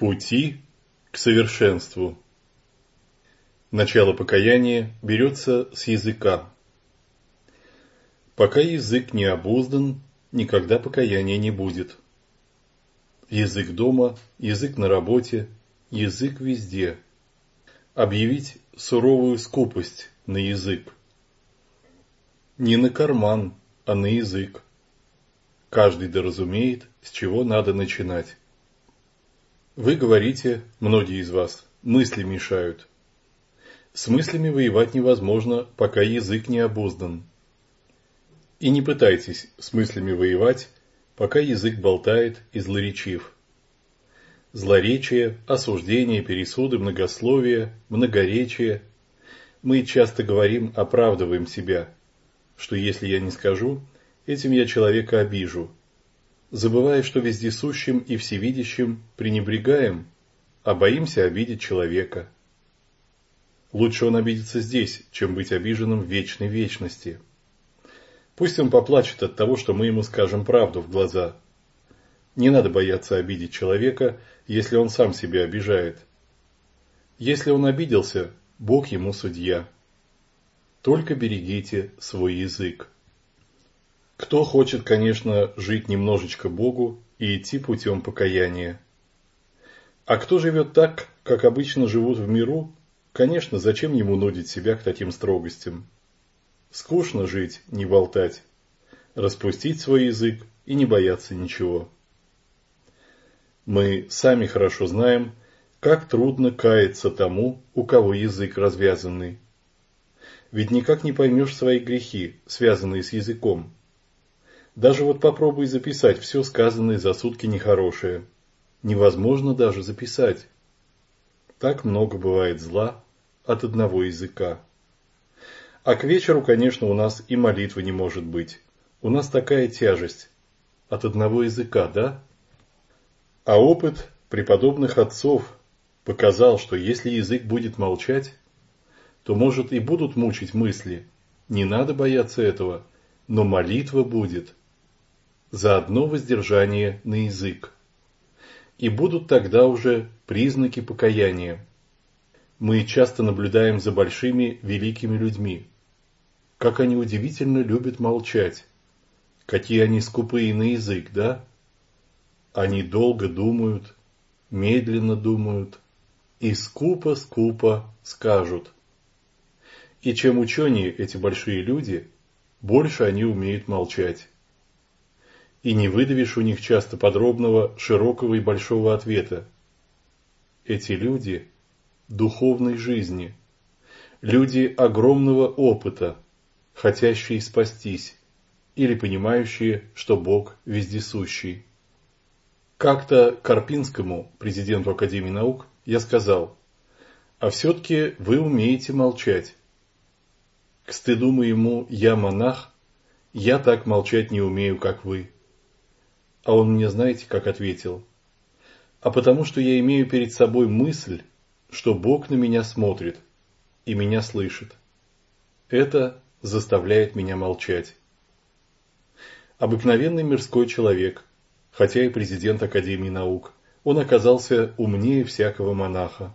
Пути к совершенству. Начало покаяния берется с языка. Пока язык не обуздан, никогда покаяния не будет. Язык дома, язык на работе, язык везде. Объявить суровую скупость на язык. Не на карман, а на язык. Каждый доразумеет, с чего надо начинать. Вы говорите, многие из вас, мысли мешают. С мыслями воевать невозможно, пока язык не обуздан. И не пытайтесь с мыслями воевать, пока язык болтает и злоречив. Злоречие, осуждение, пересуды, многословие, многоречие. Мы часто говорим, оправдываем себя, что если я не скажу, этим я человека обижу, забывая, что вездесущим и всевидящим пренебрегаем, а боимся обидеть человека. Лучше он обидится здесь, чем быть обиженным в вечной вечности. Пусть он поплачет от того, что мы ему скажем правду в глаза. Не надо бояться обидеть человека, если он сам себя обижает. Если он обиделся, Бог ему судья. Только берегите свой язык. Кто хочет, конечно, жить немножечко Богу и идти путем покаяния. А кто живет так, как обычно живут в миру, конечно, зачем ему нудить себя к таким строгостям? Скучно жить, не болтать, распустить свой язык и не бояться ничего. Мы сами хорошо знаем, как трудно каяться тому, у кого язык развязанный. Ведь никак не поймешь свои грехи, связанные с языком. Даже вот попробуй записать все сказанное за сутки нехорошее. Невозможно даже записать. Так много бывает зла от одного языка. А к вечеру, конечно, у нас и молитвы не может быть. У нас такая тяжесть. От одного языка, да? А опыт преподобных отцов показал, что если язык будет молчать, то, может, и будут мучить мысли. Не надо бояться этого, но молитва будет – заодно воздержание на язык. И будут тогда уже признаки покаяния. Мы часто наблюдаем за большими великими людьми. Как они удивительно любят молчать. Какие они скупые на язык, да? Они долго думают, медленно думают и скупо-скупо скажут. И чем ученее эти большие люди, больше они умеют молчать и не выдавишь у них часто подробного, широкого и большого ответа. Эти люди духовной жизни, люди огромного опыта, хотящие спастись или понимающие, что Бог вездесущий. Как-то Карпинскому, президенту Академии наук, я сказал, а все-таки вы умеете молчать. К стыду моему я монах, я так молчать не умею, как вы. А он мне знаете, как ответил? А потому что я имею перед собой мысль, что Бог на меня смотрит и меня слышит. Это заставляет меня молчать. Обыкновенный мирской человек, хотя и президент Академии наук, он оказался умнее всякого монаха.